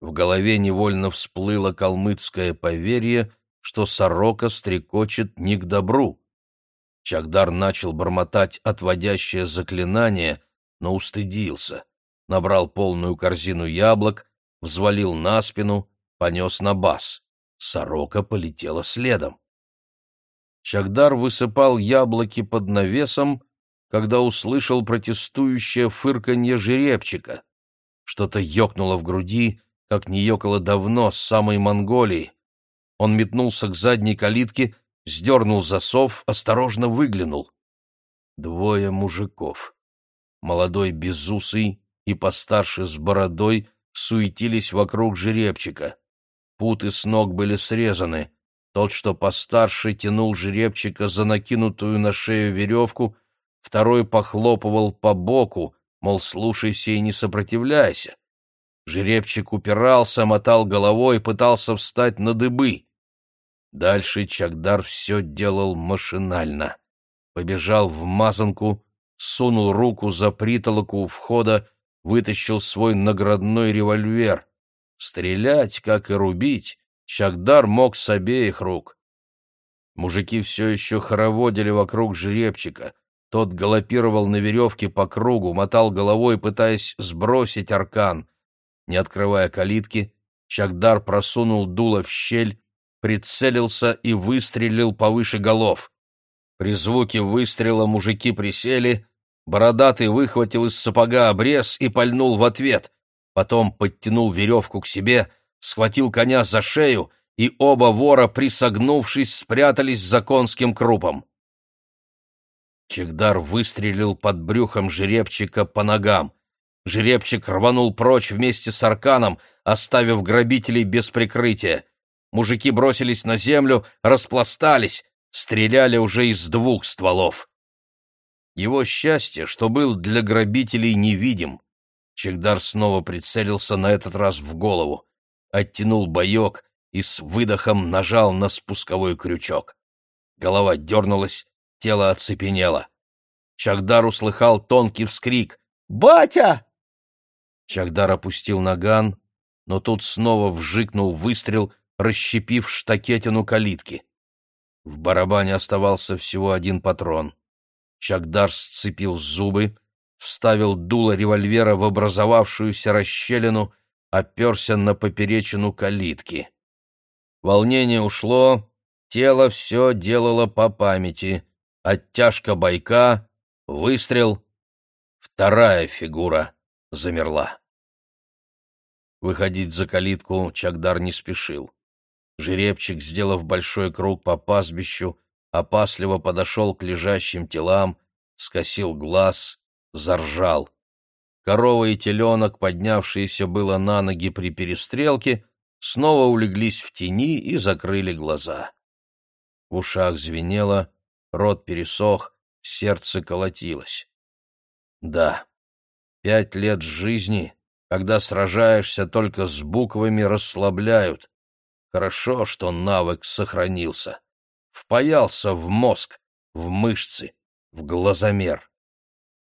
В голове невольно всплыло калмыцкое поверье, что сорока стрекочет не к добру. Чагдар начал бормотать отводящее заклинание, но устыдился. набрал полную корзину яблок, взвалил на спину, понес на бас. Сорока полетела следом. Чагдар высыпал яблоки под навесом, когда услышал протестующее фырканье жеребчика. Что-то ёкнуло в груди, как не ёкало давно, с самой Монголии. Он метнулся к задней калитке, сдернул засов, осторожно выглянул. Двое мужиков. Молодой безусый и постарше с бородой суетились вокруг жеребчика. Путы с ног были срезаны. Тот, что постарше, тянул жеребчика за накинутую на шею веревку, второй похлопывал по боку, мол, слушайся и не сопротивляйся. Жеребчик упирался, мотал головой, пытался встать на дыбы. Дальше Чагдар все делал машинально. Побежал в мазанку, сунул руку за притолоку у входа, вытащил свой наградной револьвер. Стрелять, как и рубить, Чагдар мог с обеих рук. Мужики все еще хороводили вокруг жеребчика. Тот галопировал на веревке по кругу, мотал головой, пытаясь сбросить аркан. Не открывая калитки, Чагдар просунул дуло в щель, прицелился и выстрелил повыше голов. При звуке выстрела мужики присели, бородатый выхватил из сапога обрез и пальнул в ответ, потом подтянул веревку к себе, схватил коня за шею, и оба вора, присогнувшись, спрятались за конским крупом. Чегдар выстрелил под брюхом жеребчика по ногам. Жеребчик рванул прочь вместе с арканом, оставив грабителей без прикрытия. Мужики бросились на землю, распластались, стреляли уже из двух стволов. Его счастье, что был для грабителей невидим. Чегдар снова прицелился на этот раз в голову, оттянул боек и с выдохом нажал на спусковой крючок. Голова дернулась, тело оцепенело. Чагдар услыхал тонкий вскрик «Батя!». Чагдар опустил наган, но тут снова вжикнул выстрел, расщепив штакетину калитки. В барабане оставался всего один патрон. Чагдар сцепил зубы, вставил дуло револьвера в образовавшуюся расщелину, оперся на поперечину калитки. Волнение ушло, тело все делало по памяти. Оттяжка бойка, выстрел, вторая фигура замерла. Выходить за калитку Чагдар не спешил. Жеребчик, сделав большой круг по пастбищу, опасливо подошел к лежащим телам, скосил глаз, заржал. Корова и теленок, поднявшиеся было на ноги при перестрелке, снова улеглись в тени и закрыли глаза. В ушах звенело, рот пересох, сердце колотилось. Да, пять лет жизни, когда сражаешься только с буквами, расслабляют, Хорошо, что навык сохранился. Впаялся в мозг, в мышцы, в глазомер.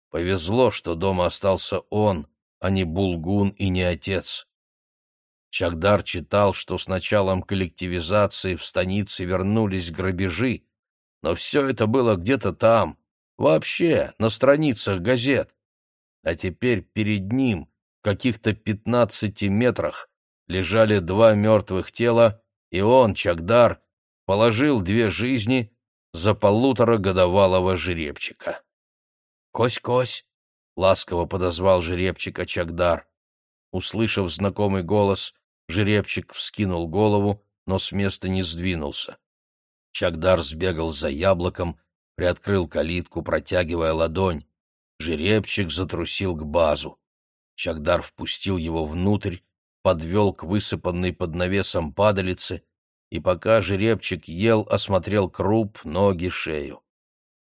Повезло, что дома остался он, а не Булгун и не отец. Чагдар читал, что с началом коллективизации в станице вернулись грабежи, но все это было где-то там, вообще, на страницах газет. А теперь перед ним, в каких-то пятнадцати метрах, лежали два мертвых тела, и он, Чагдар, положил две жизни за полуторагодовалого жеребчика. «Кось-кось!» — ласково подозвал жеребчика Чагдар. Услышав знакомый голос, жеребчик вскинул голову, но с места не сдвинулся. Чагдар сбегал за яблоком, приоткрыл калитку, протягивая ладонь. Жеребчик затрусил к базу. Чагдар впустил его внутрь, подвел к высыпанной под навесом падалице и, пока жеребчик ел, осмотрел круп, ноги, шею.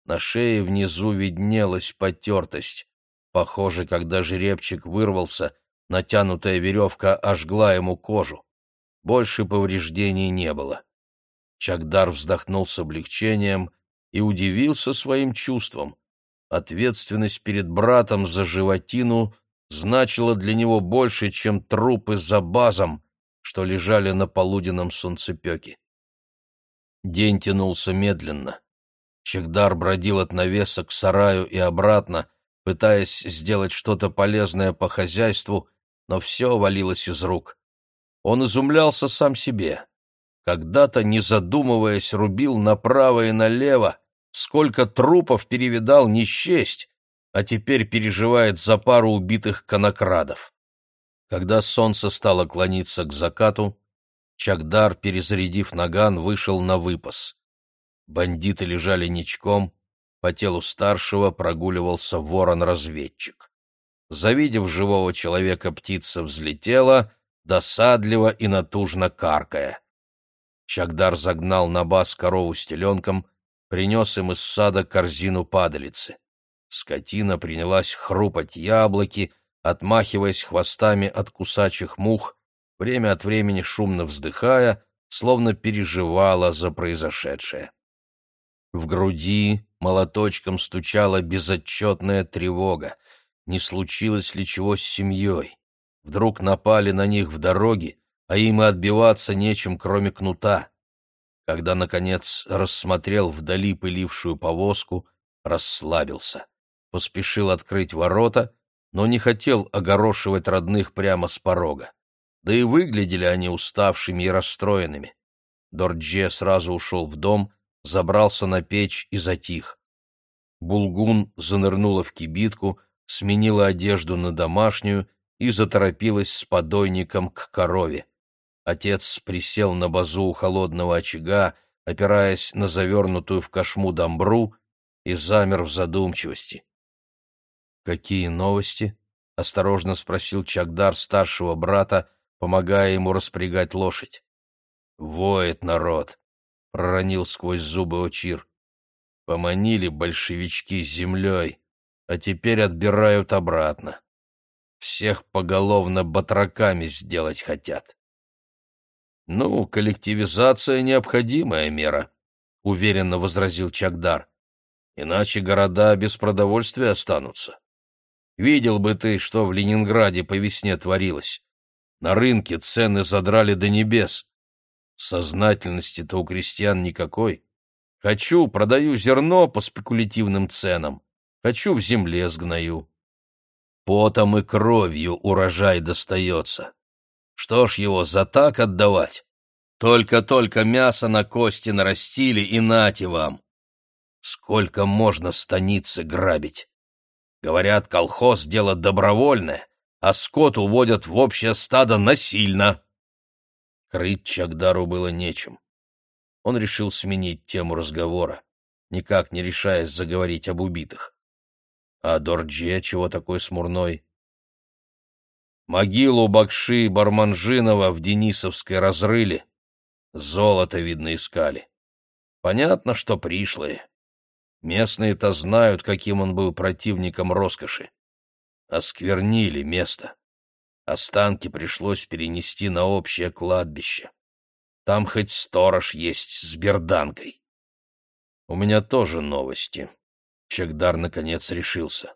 На шее внизу виднелась потертость. Похоже, когда жеребчик вырвался, натянутая веревка ожгла ему кожу. Больше повреждений не было. Чагдар вздохнул с облегчением и удивился своим чувствам. Ответственность перед братом за животину значило для него больше, чем трупы за базом, что лежали на полуденном солнцепеке. День тянулся медленно. Чегдар бродил от навеса к сараю и обратно, пытаясь сделать что-то полезное по хозяйству, но все валилось из рук. Он изумлялся сам себе. Когда-то, не задумываясь, рубил направо и налево, сколько трупов перевидал не счесть, а теперь переживает за пару убитых конокрадов. Когда солнце стало клониться к закату, Чагдар, перезарядив наган, вышел на выпас. Бандиты лежали ничком, по телу старшего прогуливался ворон-разведчик. Завидев живого человека, птица взлетела, досадливо и натужно каркая. Чагдар загнал на бас корову с теленком, принес им из сада корзину падалицы. Скотина принялась хрупать яблоки, отмахиваясь хвостами от кусачих мух, время от времени шумно вздыхая, словно переживала за произошедшее. В груди молоточком стучала безотчетная тревога. Не случилось ли чего с семьей? Вдруг напали на них в дороге, а им и отбиваться нечем, кроме кнута. Когда, наконец, рассмотрел вдали пылившую повозку, расслабился. Поспешил открыть ворота, но не хотел огорошивать родных прямо с порога. Да и выглядели они уставшими и расстроенными. Дордже сразу ушел в дом, забрался на печь и затих. Булгун занырнула в кибитку, сменила одежду на домашнюю и заторопилась с подойником к корове. Отец присел на базу у холодного очага, опираясь на завернутую в кошму домбру, и замер в задумчивости. «Какие новости?» — осторожно спросил Чагдар старшего брата, помогая ему распрягать лошадь. «Воет народ!» — проронил сквозь зубы Очир. «Поманили большевички землей, а теперь отбирают обратно. Всех поголовно батраками сделать хотят». «Ну, коллективизация — необходимая мера», — уверенно возразил Чагдар. «Иначе города без продовольствия останутся. Видел бы ты, что в Ленинграде по весне творилось. На рынке цены задрали до небес. Сознательности-то у крестьян никакой. Хочу, продаю зерно по спекулятивным ценам. Хочу, в земле сгною. Потом и кровью урожай достается. Что ж его за так отдавать? Только-только мясо на кости нарастили, и нате вам. Сколько можно станицы грабить? Говорят, колхоз — дело добровольное, а скот уводят в общее стадо насильно. Крыть Чагдару было нечем. Он решил сменить тему разговора, никак не решаясь заговорить об убитых. А Дордже чего такой смурной? Могилу Бакши Барманжинова в Денисовской разрыли. Золото, видно, искали. Понятно, что пришлые. Местные-то знают, каким он был противником роскоши. Осквернили место. Останки пришлось перенести на общее кладбище. Там хоть сторож есть с берданкой. У меня тоже новости. Чагдар наконец решился.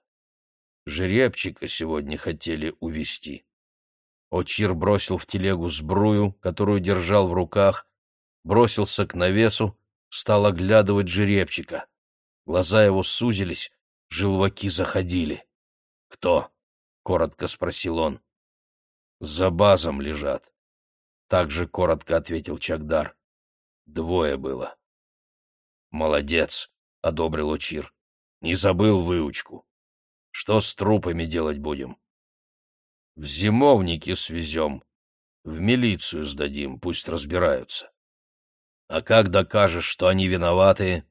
Жеребчика сегодня хотели увести. Очир бросил в телегу сбрую, которую держал в руках, бросился к навесу, стал оглядывать жеребчика. Глаза его сузились, желваки заходили. «Кто?» — коротко спросил он. «За базом лежат», — также коротко ответил Чагдар. «Двое было». «Молодец», — одобрил Учир. «Не забыл выучку. Что с трупами делать будем?» «В зимовники свезем. В милицию сдадим, пусть разбираются». «А как докажешь, что они виноваты?»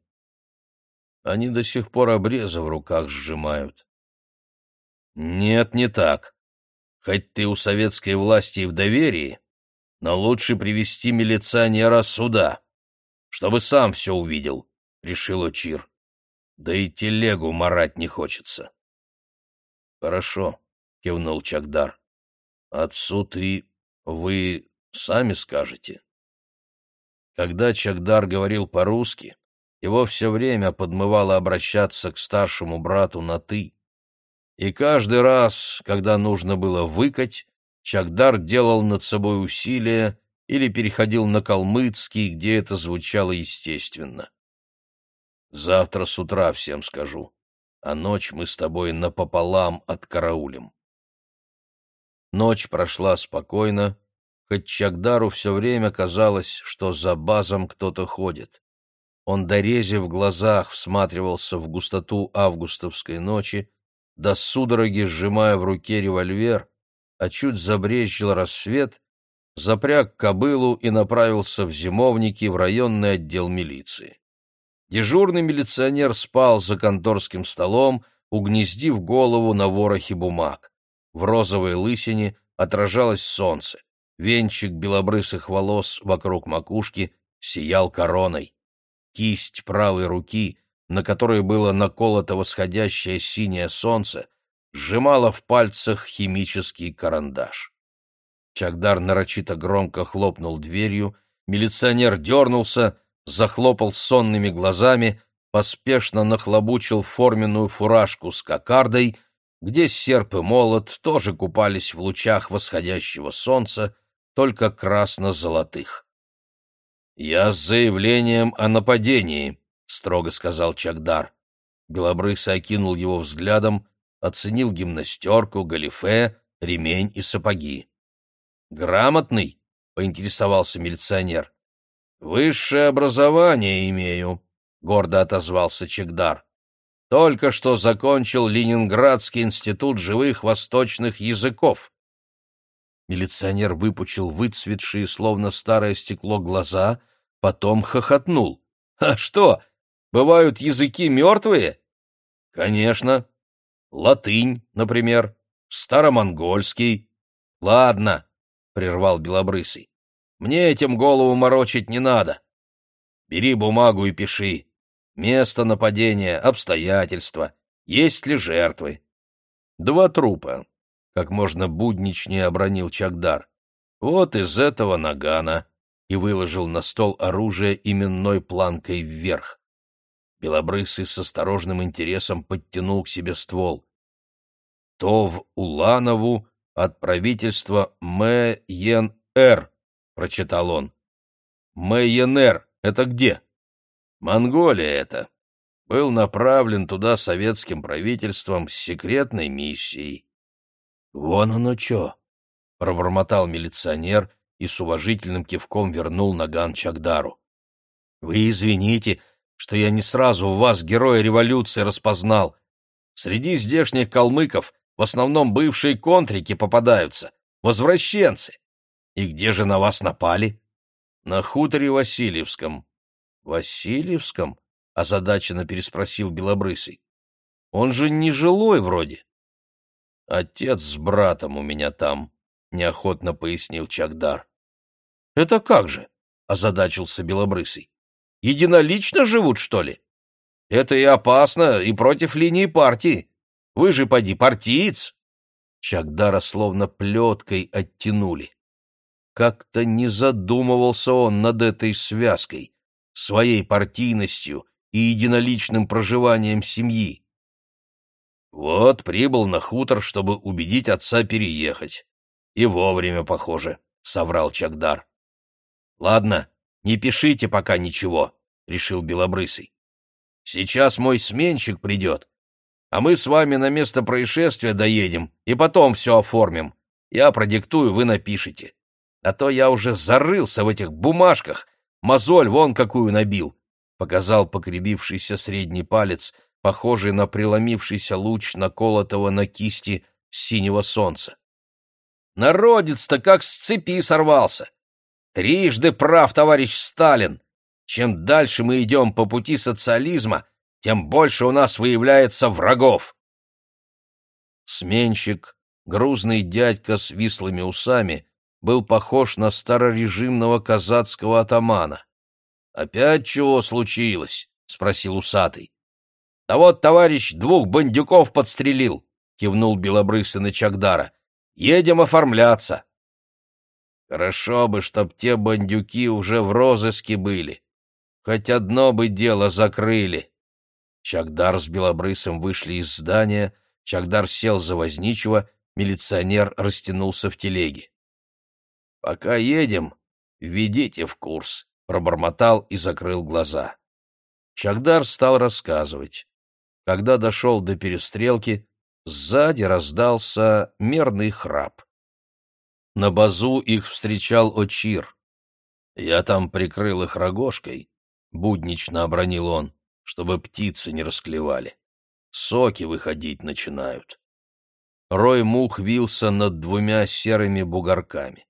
«Они до сих пор обрезы в руках сжимают». «Нет, не так. Хоть ты у советской власти и в доверии, но лучше привести милиционера сюда, чтобы сам все увидел, — решил Очир. Да и телегу марать не хочется. Хорошо, — кивнул Чагдар. Отцу ты, вы сами скажете. Когда Чагдар говорил по-русски, его все время подмывало обращаться к старшему брату на «ты». И каждый раз, когда нужно было выкать, Чагдар делал над собой усилия или переходил на калмыцкий, где это звучало естественно. «Завтра с утра всем скажу. а ночь мы с тобой напополам откараулим. Ночь прошла спокойно, хоть Чагдару все время казалось, что за базом кто-то ходит. Он дорезе в глазах всматривался в густоту августовской ночи, до судороги сжимая в руке револьвер, а чуть забрезжил рассвет, запряг кобылу и направился в зимовники в районный отдел милиции. Дежурный милиционер спал за конторским столом, угнездив голову на ворохе бумаг. В розовой лысине отражалось солнце. Венчик белобрысых волос вокруг макушки сиял короной. Кисть правой руки, на которой было наколото восходящее синее солнце, сжимала в пальцах химический карандаш. Чагдар нарочито громко хлопнул дверью, милиционер дернулся, захлопал сонными глазами, поспешно нахлобучил форменную фуражку с кокардой, где серп и молот тоже купались в лучах восходящего солнца, только красно-золотых. «Я с заявлением о нападении», — строго сказал Чагдар. Белобрысый окинул его взглядом, оценил гимнастерку, галифе, ремень и сапоги. «Грамотный?» — поинтересовался милиционер. «Высшее образование имею», — гордо отозвался Чегдар. «Только что закончил Ленинградский институт живых восточных языков». Милиционер выпучил выцветшие, словно старое стекло, глаза, потом хохотнул. «А что, бывают языки мертвые?» «Конечно. Латынь, например, старомонгольский». «Ладно», — прервал Белобрысый. Мне этим голову морочить не надо. Бери бумагу и пиши. Место нападения, обстоятельства, есть ли жертвы. Два трупа, как можно будничнее обронил Чагдар. Вот из этого нагана и выложил на стол оружие именной планкой вверх. Белобрысый с осторожным интересом подтянул к себе ствол. То в Уланову от правительства МЕН-Р — прочитал он. «Мэйенер — это где?» «Монголия это. Был направлен туда советским правительством с секретной миссией». «Вон оно чё!» — пробормотал милиционер и с уважительным кивком вернул наган Чагдару. «Вы извините, что я не сразу вас героя революции распознал. Среди здешних калмыков в основном бывшие контрики попадаются, возвращенцы. И где же на вас напали? На хуторе Васильевском. Васильевском? озадаченно переспросил Белобрысый. Он же не жилой вроде. Отец с братом у меня там, неохотно пояснил Чагдар. Это как же? озадачился Белобрысый. Единолично живут, что ли? Это и опасно, и против линии партии. Вы же поди партиец. Чагдара словно плеткой оттянули. Как-то не задумывался он над этой связкой, своей партийностью и единоличным проживанием семьи. Вот прибыл на хутор, чтобы убедить отца переехать. И вовремя, похоже, — соврал Чагдар. — Ладно, не пишите пока ничего, — решил Белобрысый. — Сейчас мой сменщик придет, а мы с вами на место происшествия доедем и потом все оформим. Я продиктую, вы напишите а то я уже зарылся в этих бумажках, мозоль вон какую набил, — показал покребившийся средний палец, похожий на преломившийся луч наколотого на кисти синего солнца. Народец-то как с цепи сорвался. Трижды прав товарищ Сталин. Чем дальше мы идем по пути социализма, тем больше у нас выявляется врагов. Сменщик, грузный дядька с вислыми усами, был похож на старорежимного казацкого атамана. «Опять чего случилось?» — спросил усатый. «Да вот товарищ двух бандюков подстрелил», — кивнул белобрысый на Чагдара. «Едем оформляться». «Хорошо бы, чтоб те бандюки уже в розыске были. Хоть одно бы дело закрыли». Чагдар с белобрысым вышли из здания, Чагдар сел за возничего, милиционер растянулся в телеге. «Пока едем, введите в курс», — пробормотал и закрыл глаза. Чагдар стал рассказывать. Когда дошел до перестрелки, сзади раздался мерный храп. На базу их встречал Очир. Я там прикрыл их рогожкой, — буднично обронил он, — чтобы птицы не расклевали. Соки выходить начинают. Рой мух вился над двумя серыми бугорками.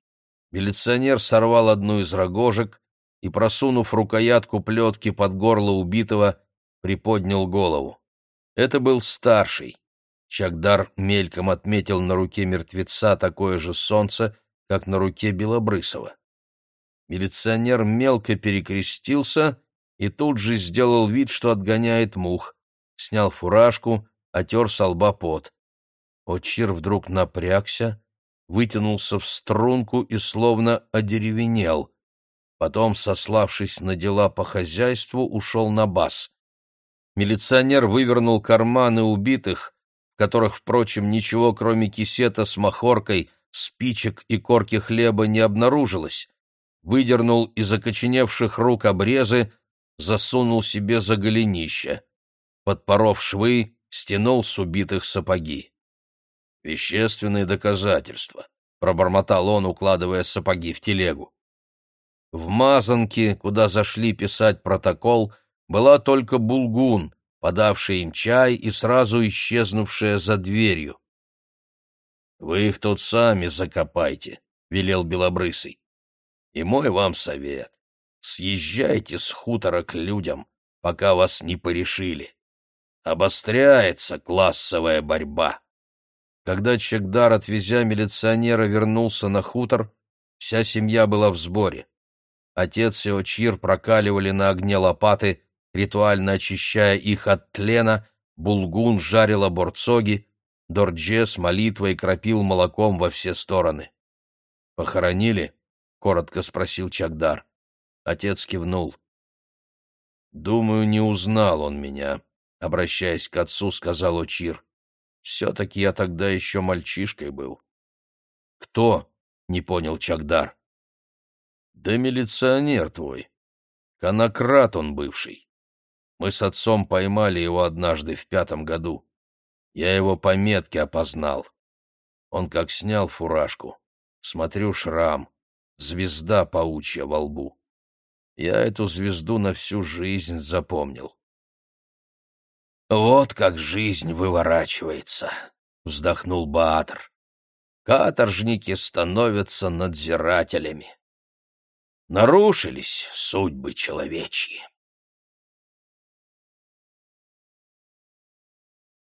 Милиционер сорвал одну из рогожек и, просунув рукоятку плетки под горло убитого, приподнял голову. Это был старший. Чагдар мельком отметил на руке мертвеца такое же солнце, как на руке Белобрысова. Милиционер мелко перекрестился и тут же сделал вид, что отгоняет мух. Снял фуражку, отер со лба пот. Очир вдруг напрягся, вытянулся в струнку и словно одеревенел. Потом, сославшись на дела по хозяйству, ушел на бас. Милиционер вывернул карманы убитых, в которых, впрочем, ничего, кроме кисета с махоркой, спичек и корки хлеба не обнаружилось, выдернул из окоченевших рук обрезы, засунул себе за голенище. Подпоров швы, стянул с убитых сапоги. «Вещественные доказательства», — пробормотал он, укладывая сапоги в телегу. В мазанке, куда зашли писать протокол, была только Булгун, подавшая им чай и сразу исчезнувшая за дверью. «Вы их тут сами закопайте», — велел Белобрысый. «И мой вам совет. Съезжайте с хутора к людям, пока вас не порешили. Обостряется классовая борьба». Когда Чекдар, отвезя милиционера, вернулся на хутор, вся семья была в сборе. Отец и Очир прокаливали на огне лопаты, ритуально очищая их от тлена, Булгун жарил борцоги, Дордже с молитвой кропил молоком во все стороны. «Похоронили?» — коротко спросил Чагдар. Отец кивнул. «Думаю, не узнал он меня», — обращаясь к отцу, сказал Очир. «Все-таки я тогда еще мальчишкой был». «Кто?» — не понял Чагдар. «Да милиционер твой. Конократ он бывший. Мы с отцом поймали его однажды в пятом году. Я его по метке опознал. Он как снял фуражку. Смотрю, шрам. Звезда паучья во лбу. Я эту звезду на всю жизнь запомнил. «Вот как жизнь выворачивается», — вздохнул Баатр. «Каторжники становятся надзирателями. Нарушились судьбы человечьи».